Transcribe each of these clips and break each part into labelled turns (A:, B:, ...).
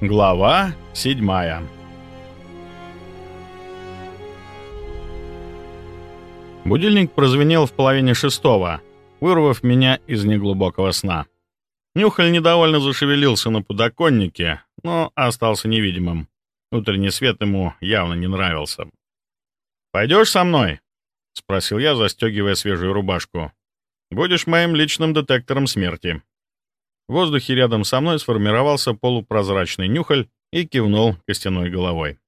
A: Глава седьмая Будильник прозвенел в половине шестого, вырвав меня из неглубокого сна. Нюхаль недовольно зашевелился на подоконнике, но остался невидимым. Утренний свет ему явно не нравился. «Пойдешь со мной?» — спросил я, застегивая свежую рубашку. «Будешь моим личным детектором смерти». В воздухе рядом со мной сформировался полупрозрачный нюхаль и кивнул костяной головой.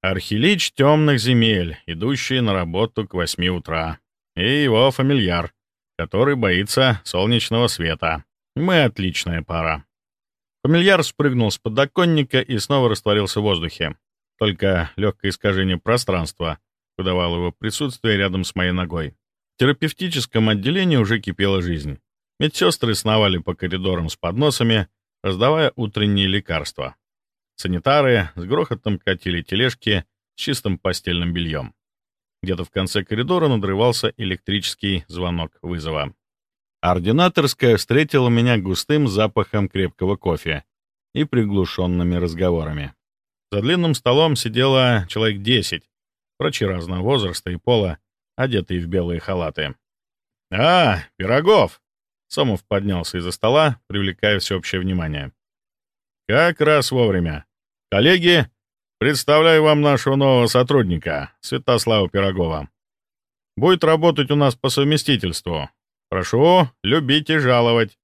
A: Архилич темных земель, идущий на работу к восьми утра. И его фамильяр, который боится солнечного света. Мы отличная пара. Фамильяр спрыгнул с подоконника и снова растворился в воздухе. Только легкое искажение пространства выдавало его присутствие рядом с моей ногой. В терапевтическом отделении уже кипела жизнь. Медсестры сновали по коридорам с подносами, раздавая утренние лекарства. Санитары с грохотом катили тележки с чистым постельным бельем. Где-то в конце коридора надрывался электрический звонок вызова. Ординаторская встретила меня густым запахом крепкого кофе и приглушенными разговорами. За длинным столом сидело человек десять, врачи разного возраста и пола, одетые в белые халаты. «А, Пирогов!» Сомов поднялся из-за стола, привлекая всеобщее внимание. «Как раз вовремя. Коллеги, представляю вам нашего нового сотрудника, Святослава Пирогова. Будет работать у нас по совместительству. Прошу любить и жаловать».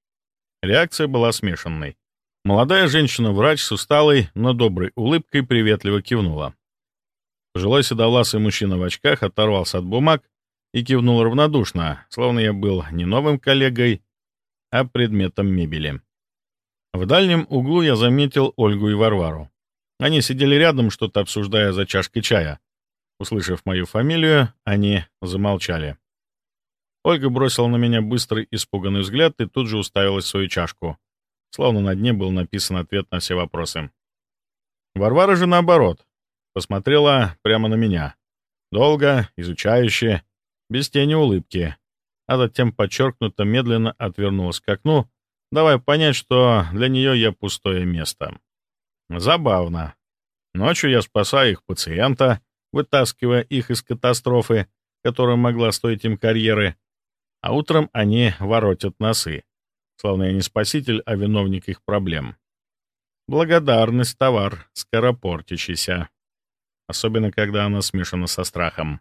A: Реакция была смешанной. Молодая женщина-врач с усталой, но доброй улыбкой приветливо кивнула. Пожилой седовласый мужчина в очках оторвался от бумаг и кивнул равнодушно, словно я был не новым коллегой, а предметом мебели. В дальнем углу я заметил Ольгу и Варвару. Они сидели рядом, что-то обсуждая за чашкой чая. Услышав мою фамилию, они замолчали. Ольга бросила на меня быстрый испуганный взгляд и тут же уставилась в свою чашку, словно на дне был написан ответ на все вопросы. Варвара же наоборот, посмотрела прямо на меня. Долго, изучающе, без тени улыбки, а затем подчеркнуто медленно отвернулась к окну, давая понять, что для нее я пустое место. Забавно. Ночью я спасаю их пациента, вытаскивая их из катастрофы, которая могла стоить им карьеры, а утром они воротят носы, словно я не спаситель, а виновник их проблем. Благодарность — товар, скоропортящийся, особенно когда она смешана со страхом.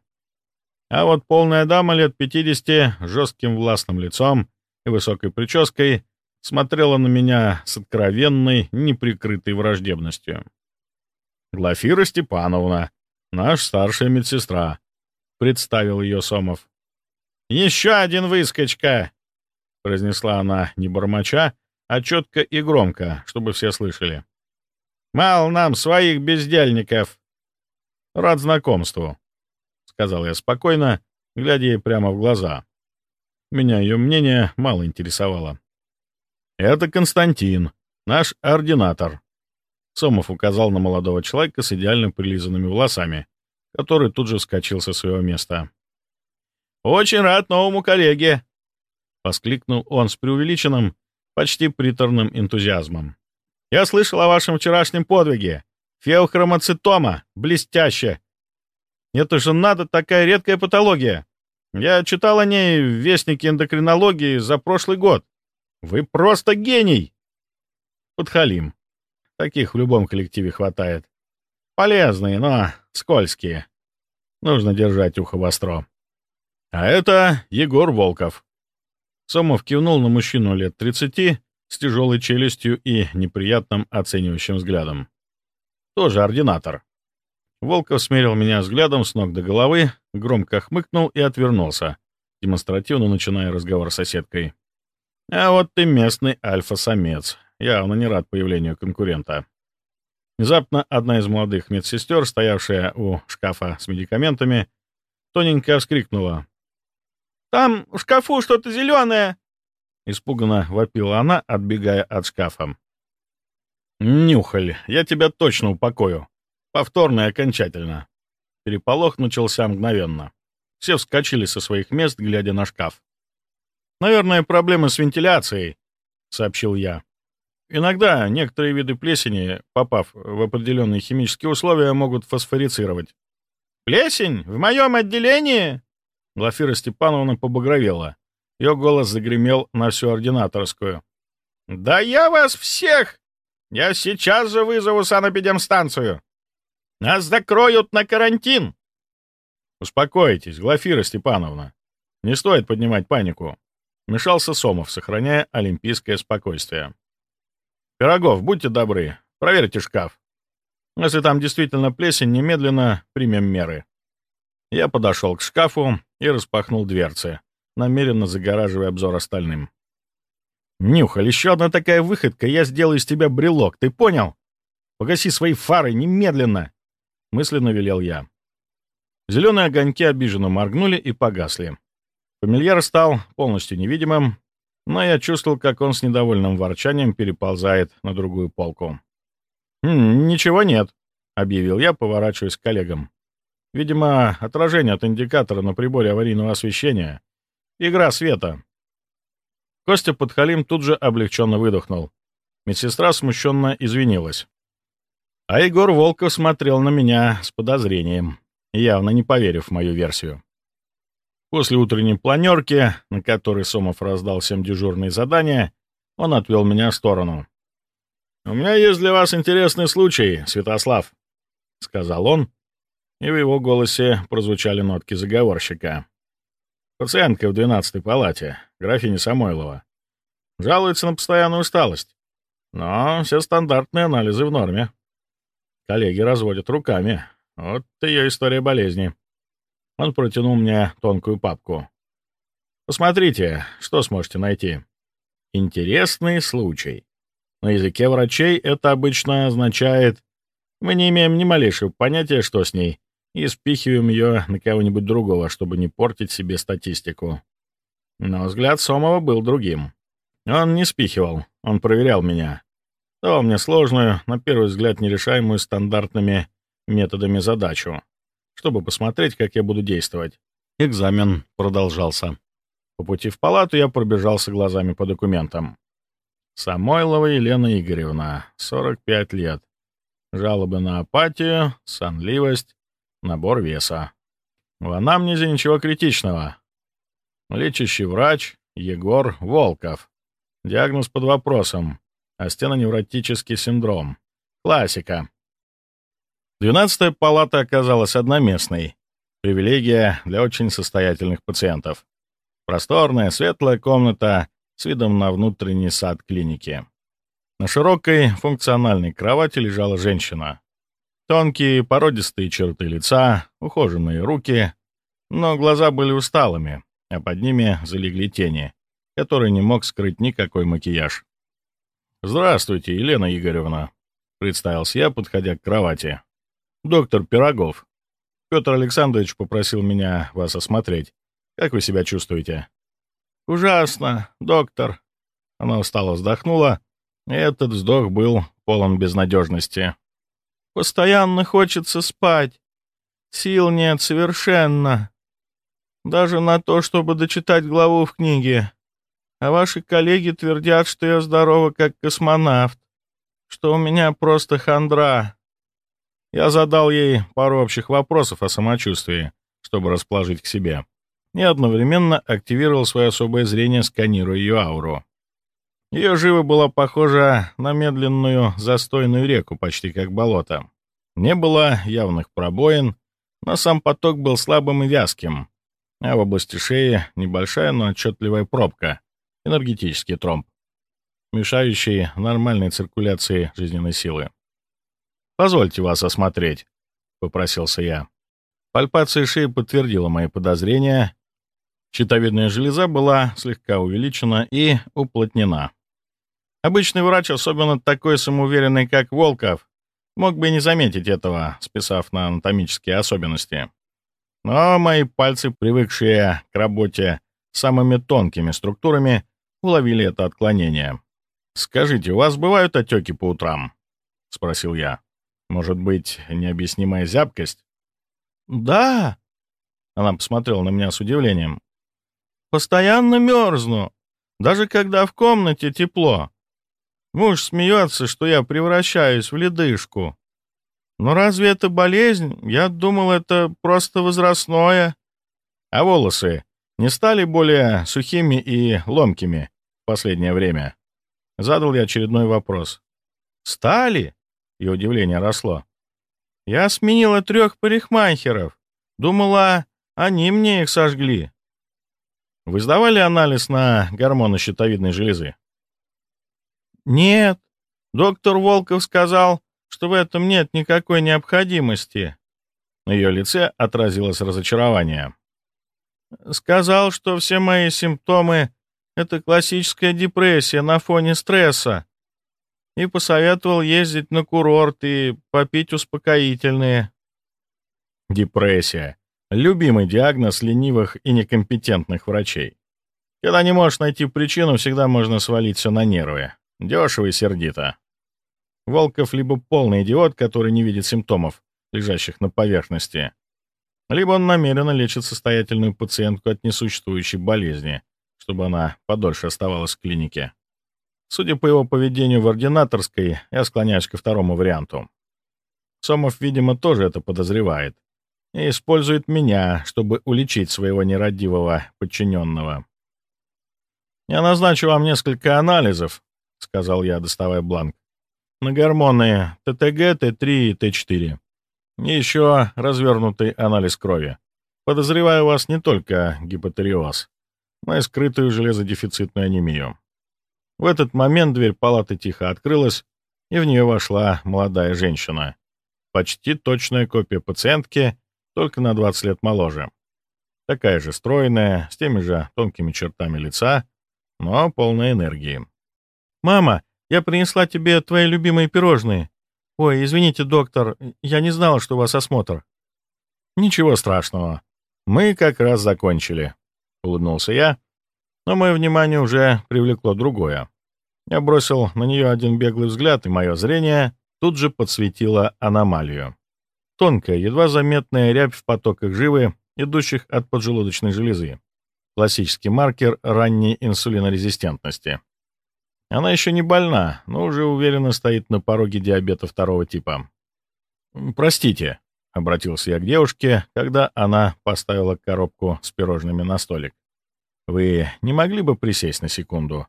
A: А вот полная дама лет 50, жестким властным лицом и высокой прической, смотрела на меня с откровенной, неприкрытой враждебностью. «Глафира Степановна, наш старшая медсестра», — представил ее Сомов. «Еще один выскочка!» — произнесла она не бормоча, а четко и громко, чтобы все слышали. «Мало нам своих бездельников!» «Рад знакомству», сказал я спокойно, глядя ей прямо в глаза. Меня ее мнение мало интересовало. «Это Константин, наш ординатор», — Сомов указал на молодого человека с идеально прилизанными волосами, который тут же вскочил со своего места. «Очень рад новому коллеге!» — воскликнул он с преувеличенным, почти приторным энтузиазмом. «Я слышал о вашем вчерашнем подвиге. Феохромоцитома. Блестяще. Это же надо такая редкая патология. Я читал о ней в Вестнике эндокринологии за прошлый год. Вы просто гений!» Подхалим. Таких в любом коллективе хватает. Полезные, но скользкие. Нужно держать ухо востро. А это Егор Волков. Сомов кивнул на мужчину лет 30 с тяжелой челюстью и неприятным оценивающим взглядом. Тоже ординатор. Волков смерил меня взглядом с ног до головы, громко хмыкнул и отвернулся, демонстративно начиная разговор с соседкой. «А вот ты местный альфа-самец. Явно не рад появлению конкурента». Внезапно одна из молодых медсестер, стоявшая у шкафа с медикаментами, тоненько вскрикнула. «Там в шкафу что-то зеленое!» Испуганно вопила она, отбегая от шкафа. «Нюхаль, я тебя точно упокою!» Повторно и окончательно. Переполох начался мгновенно. Все вскочили со своих мест, глядя на шкаф. «Наверное, проблемы с вентиляцией», — сообщил я. Иногда некоторые виды плесени, попав в определенные химические условия, могут фосфорицировать.
B: «Плесень? В моем отделении?»
A: Глафира Степановна побагровела. Ее голос загремел на всю ординаторскую.
B: «Да я вас всех! Я сейчас же вызову санэпидемстанцию! Нас закроют на карантин!»
A: «Успокойтесь, Глафира Степановна. Не стоит поднимать панику», — мешался Сомов, сохраняя олимпийское спокойствие. «Пирогов, будьте добры, проверьте шкаф. Если там действительно плесень, немедленно примем меры». Я подошел к шкафу и распахнул дверцы, намеренно загораживая обзор остальным. «Нюхаль, еще одна такая выходка, я сделаю из тебя брелок, ты понял? Погаси свои фары немедленно!» — мысленно велел я. Зеленые огоньки обиженно моргнули и погасли. Фамильяр стал полностью невидимым, но я чувствовал, как он с недовольным ворчанием переползает на другую полку. «Ничего нет», — объявил я, поворачиваясь к коллегам. «Видимо, отражение от индикатора на приборе аварийного освещения. Игра света». Костя Подхалим тут же облегченно выдохнул. Медсестра смущенно извинилась. А Егор Волков смотрел на меня с подозрением, явно не поверив в мою версию. После утренней планерки, на которой Сомов раздал всем дежурные задания, он отвел меня в сторону. «У меня есть для вас интересный случай, Святослав», — сказал он, и в его голосе прозвучали нотки заговорщика. «Пациентка в двенадцатой палате, графиня Самойлова. Жалуется на постоянную усталость, но все стандартные анализы в норме. Коллеги разводят руками. Вот ее история болезни». Он протянул мне тонкую папку. «Посмотрите, что сможете найти. Интересный случай. На языке врачей это обычно означает, мы не имеем ни малейшего понятия, что с ней, и спихиваем ее на кого-нибудь другого, чтобы не портить себе статистику. Но взгляд Сомова был другим. Он не спихивал, он проверял меня. Дал мне сложную, на первый взгляд нерешаемую стандартными методами задачу чтобы посмотреть, как я буду действовать. Экзамен продолжался. По пути в палату я пробежался глазами по документам. Самойлова Елена Игоревна, 45 лет. Жалобы на апатию, сонливость, набор веса. В анамнезе ничего критичного. Лечащий врач Егор Волков. Диагноз под вопросом. Астеноневротический синдром. Классика. Двенадцатая палата оказалась одноместной. Привилегия для очень состоятельных пациентов. Просторная, светлая комната с видом на внутренний сад клиники. На широкой, функциональной кровати лежала женщина. Тонкие, породистые черты лица, ухоженные руки, но глаза были усталыми, а под ними залегли тени, которые не мог скрыть никакой макияж. «Здравствуйте, Елена Игоревна», — представился я, подходя к кровати доктор Пирогов. Петр Александрович попросил меня вас осмотреть. Как вы себя чувствуете?» «Ужасно, доктор». Она устало вздохнула, и этот вздох был полон безнадежности. «Постоянно хочется спать. Сил нет совершенно. Даже на то, чтобы дочитать главу в книге. А ваши коллеги твердят, что я здорова как космонавт, что у меня просто хандра. Я задал ей пару общих вопросов о самочувствии, чтобы расположить к себе, и одновременно активировал свое особое зрение, сканируя ее ауру. Ее живо была похожа на медленную застойную реку, почти как болото. Не было явных пробоин, но сам поток был слабым и вязким, а в области шеи небольшая, но отчетливая пробка, энергетический тромб, мешающий нормальной циркуляции жизненной силы. «Позвольте вас осмотреть», — попросился я. Пальпация шеи подтвердила мои подозрения. Щитовидная железа была слегка увеличена и уплотнена. Обычный врач, особенно такой самоуверенный, как Волков, мог бы не заметить этого, списав на анатомические особенности. Но мои пальцы, привыкшие к работе с самыми тонкими структурами, уловили это отклонение. «Скажите, у вас бывают отеки по утрам?» — спросил я. Может быть, необъяснимая зябкость? «Да!» — она посмотрела на меня с удивлением. «Постоянно мерзну, даже когда в комнате тепло.
C: Муж смеется, что я превращаюсь в ледышку. Но разве это болезнь? Я думал, это просто возрастное.
A: А волосы не стали более сухими и ломкими последнее время? Задал я очередной вопрос.
C: Стали? И удивление росло. Я сменила трех парикмахеров. Думала, они мне их сожгли.
A: Вы сдавали анализ на гормоны щитовидной железы?
C: Нет. Доктор Волков сказал, что в этом нет никакой необходимости.
A: На ее лице отразилось разочарование.
C: Сказал, что все мои симптомы — это классическая депрессия на фоне стресса. И посоветовал ездить на курорт и попить успокоительные.
A: Депрессия. Любимый диагноз ленивых и некомпетентных врачей. Когда не можешь найти причину, всегда можно свалить все на нервы. Дешево и сердито. Волков либо полный идиот, который не видит симптомов, лежащих на поверхности, либо он намеренно лечит состоятельную пациентку от несуществующей болезни, чтобы она подольше оставалась в клинике. Судя по его поведению в ординаторской, я склоняюсь ко второму варианту. Сомов, видимо, тоже это подозревает и использует меня, чтобы уличить своего нерадивого подчиненного. «Я назначу вам несколько анализов», — сказал я, доставая бланк, «на гормоны ТТГ, Т3 и Т4. И еще развернутый анализ крови. Подозреваю вас не только гипотериоз, и скрытую железодефицитную анемию». В этот момент дверь палаты тихо открылась, и в нее вошла молодая женщина. Почти точная копия пациентки, только на 20 лет моложе. Такая же стройная, с теми же тонкими чертами лица, но полной энергии.
C: «Мама, я принесла тебе твои любимые пирожные. Ой, извините, доктор, я не знала, что у вас осмотр».
A: «Ничего страшного. Мы как раз закончили», — улыбнулся я, но мое внимание уже привлекло другое. Я бросил на нее один беглый взгляд, и мое зрение тут же подсветило аномалию. Тонкая, едва заметная рябь в потоках живы, идущих от поджелудочной железы. Классический маркер ранней инсулинорезистентности. Она еще не больна, но уже уверенно стоит на пороге диабета второго типа. «Простите», — обратился я к девушке, когда она поставила коробку с пирожными на столик. «Вы не могли бы присесть на секунду?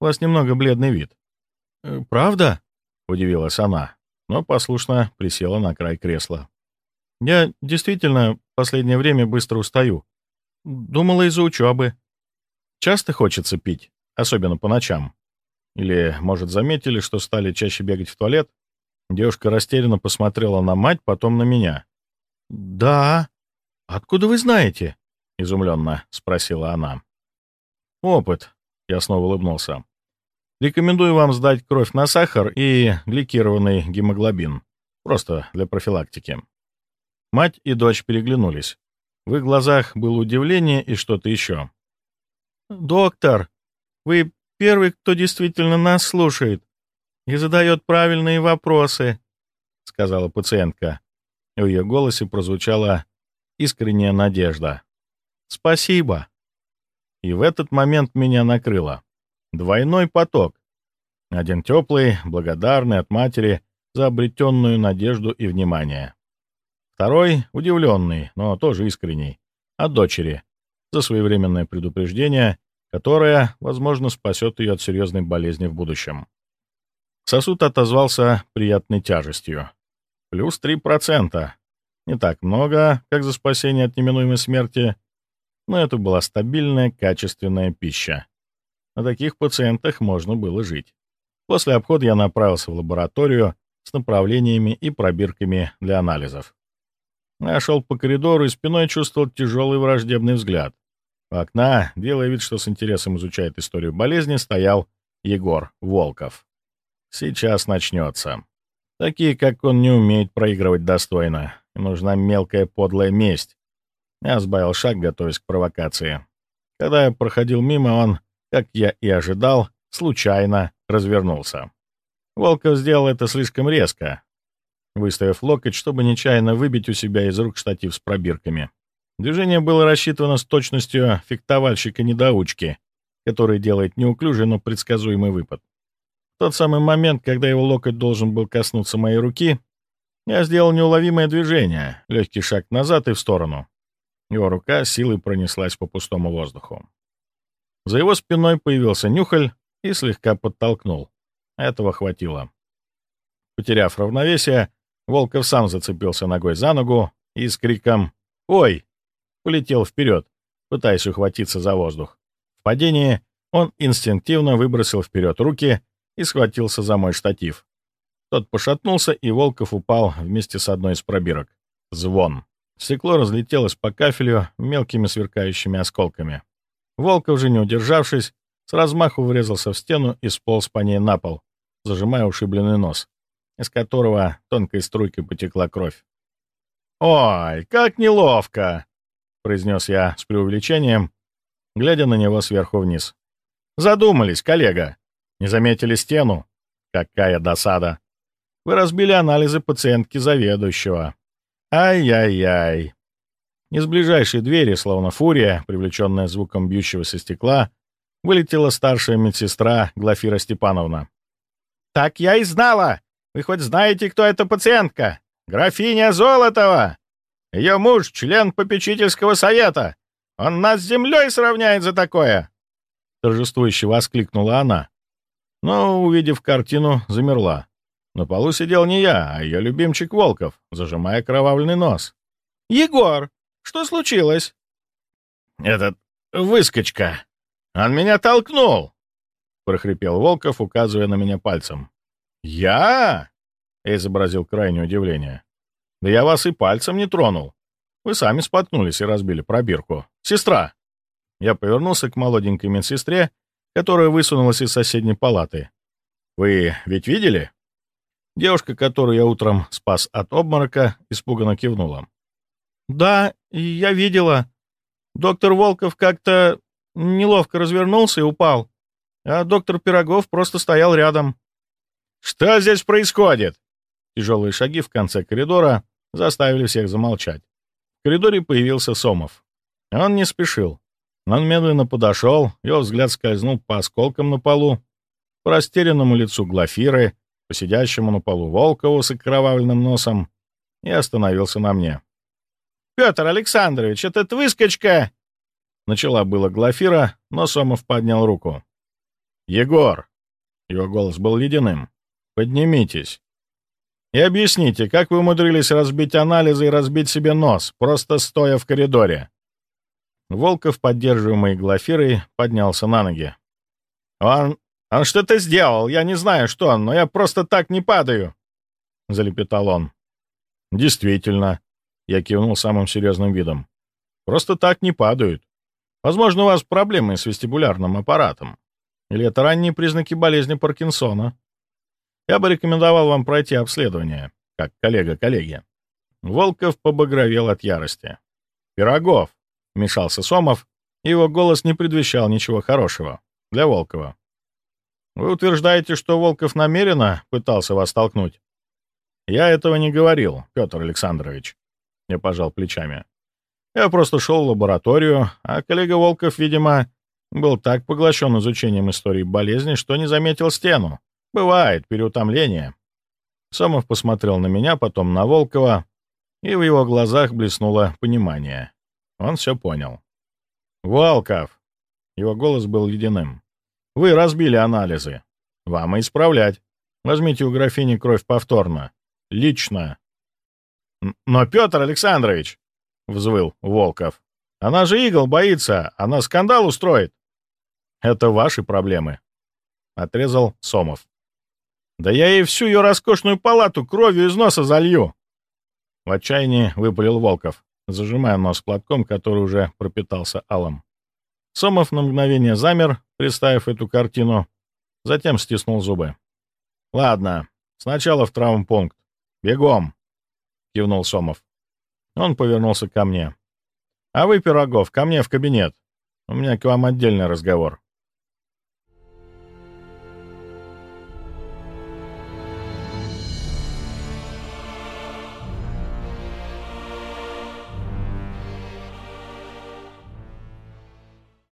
A: У вас немного бледный вид».
C: «Э, «Правда?»
A: — удивилась она но послушно присела на край кресла.
C: «Я действительно в последнее время быстро устаю. Думала из-за учебы.
A: Часто хочется пить, особенно по ночам. Или, может, заметили, что стали чаще бегать в туалет?» Девушка растерянно посмотрела на мать, потом на меня.
C: «Да. Откуда вы знаете?»
A: — изумленно спросила она.
C: «Опыт», — я снова улыбнулся. Рекомендую вам сдать кровь на сахар и гликированный гемоглобин. Просто для профилактики.
A: Мать и дочь переглянулись. В их глазах было удивление и что-то еще.
C: «Доктор, вы первый, кто действительно нас слушает и задает правильные вопросы», — сказала пациентка.
A: В ее голосе прозвучала искренняя надежда.
C: «Спасибо».
A: И в этот момент меня накрыло. Двойной поток. Один теплый, благодарный от матери за обретенную надежду и внимание. Второй — удивленный, но тоже искренний, от дочери, за своевременное предупреждение, которое, возможно, спасет ее от серьезной болезни в будущем. Сосуд отозвался приятной тяжестью. Плюс 3%. Не так много, как за спасение от неминуемой смерти, но это была стабильная, качественная пища. На таких пациентах можно было жить. После обхода я направился в лабораторию с направлениями и пробирками для анализов. Я шел по коридору и спиной чувствовал тяжелый враждебный взгляд. У окна, делая вид, что с интересом изучает историю болезни, стоял Егор Волков. Сейчас начнется. Такие, как он, не умеют проигрывать достойно. Им нужна мелкая подлая месть. Я сбавил шаг, готовясь к провокации. Когда я проходил мимо, он как я и ожидал, случайно развернулся. Волков сделал это слишком резко, выставив локоть, чтобы нечаянно выбить у себя из рук штатив с пробирками. Движение было рассчитано с точностью фехтовальщика-недоучки, который делает неуклюжий, но предсказуемый выпад.
C: В тот самый момент, когда его локоть должен был коснуться моей руки, я сделал неуловимое движение, легкий шаг назад и в сторону. Его рука силой пронеслась по пустому воздуху. За его спиной появился нюхаль и слегка подтолкнул. Этого хватило. Потеряв равновесие, Волков сам зацепился ногой за ногу и с криком «Ой!» полетел вперед, пытаясь ухватиться за воздух. В падении он инстинктивно выбросил вперед руки и схватился за мой штатив. Тот пошатнулся, и Волков упал вместе с одной из пробирок. Звон. Стекло разлетелось по кафелю мелкими сверкающими осколками. Волков же, не удержавшись, с размаху врезался в стену и сполз по ней на пол, зажимая ушибленный нос, из которого тонкой струйкой потекла кровь. «Ой, как неловко!» — произнес я с преувеличением, глядя на него сверху вниз. «Задумались, коллега. Не заметили стену? Какая досада! Вы разбили анализы пациентки заведующего. Ай-яй-яй!» Из ближайшей двери, словно фурия, привлеченная звуком бьющегося стекла, вылетела старшая медсестра Глафира Степановна. «Так я и знала! Вы хоть знаете, кто эта пациентка? Графиня Золотова! Ее муж — член попечительского совета! Он нас с землей сравняет за такое!» Торжествующе воскликнула она. Но, увидев картину, замерла. На полу сидел не я, а ее любимчик Волков, зажимая кровавленный нос. «Егор, что случилось?» «Этот выскочка. Он меня толкнул!» — прохрипел Волков, указывая на меня пальцем. «Я?» — изобразил крайнее удивление. «Да я вас и пальцем не тронул. Вы сами споткнулись и разбили пробирку. Сестра!» Я повернулся к молоденькой медсестре, которая высунулась из соседней палаты. «Вы ведь видели?» Девушка, которую я утром спас от обморока, испуганно кивнула. «Да, я видела. Доктор Волков как-то неловко развернулся и упал, а доктор Пирогов просто стоял рядом». «Что здесь происходит?» Тяжелые шаги в конце коридора заставили всех замолчать. В коридоре появился Сомов. Он не спешил. Он медленно подошел, его взгляд скользнул по осколкам на полу, по растерянному лицу Глафиры, по сидящему на полу Волкову с окровавленным носом, и остановился на мне. «Петр Александрович, этот выскочка!» Начала было Глафира, но Сомов поднял руку. «Егор!» Его голос был ледяным. «Поднимитесь. И объясните, как вы умудрились разбить анализы и разбить себе нос, просто стоя в коридоре?» Волков, поддерживаемый Глафирой, поднялся на ноги. «Он... он что-то сделал, я не знаю, что он, но я просто так не падаю!» — залепетал он. «Действительно», я кивнул самым серьезным видом. «Просто так не падают. Возможно, у вас проблемы с вестибулярным аппаратом. Или это ранние признаки болезни Паркинсона. Я бы рекомендовал вам пройти обследование, как коллега коллеги». Волков побагровел от ярости. «Пирогов!» — вмешался Сомов, и его голос не предвещал ничего хорошего для Волкова. «Вы утверждаете, что Волков намеренно пытался вас толкнуть?» «Я этого не говорил, Петр Александрович. Я пожал плечами. Я просто шел в лабораторию, а коллега Волков, видимо, был так поглощен изучением истории болезни, что не заметил стену. Бывает, переутомление. Сомов посмотрел на меня, потом на Волкова, и в его глазах блеснуло понимание. Он все понял. «Волков!» Его голос был ледяным. «Вы разбили анализы. Вам и исправлять. Возьмите у графини кровь повторно. Лично. «Но, Петр Александрович!» — взвыл Волков. «Она же игл боится, она скандал устроит!» «Это ваши проблемы», — отрезал Сомов. «Да я ей всю ее роскошную палату кровью из носа залью!» В отчаянии выпалил Волков, зажимая нос платком, который уже пропитался алом. Сомов на мгновение замер, представив эту картину, затем стиснул зубы. «Ладно, сначала в травмпункт. Бегом!» кивнул Сомов. Он повернулся ко мне. «А вы, Пирогов, ко мне в кабинет. У меня к вам отдельный разговор».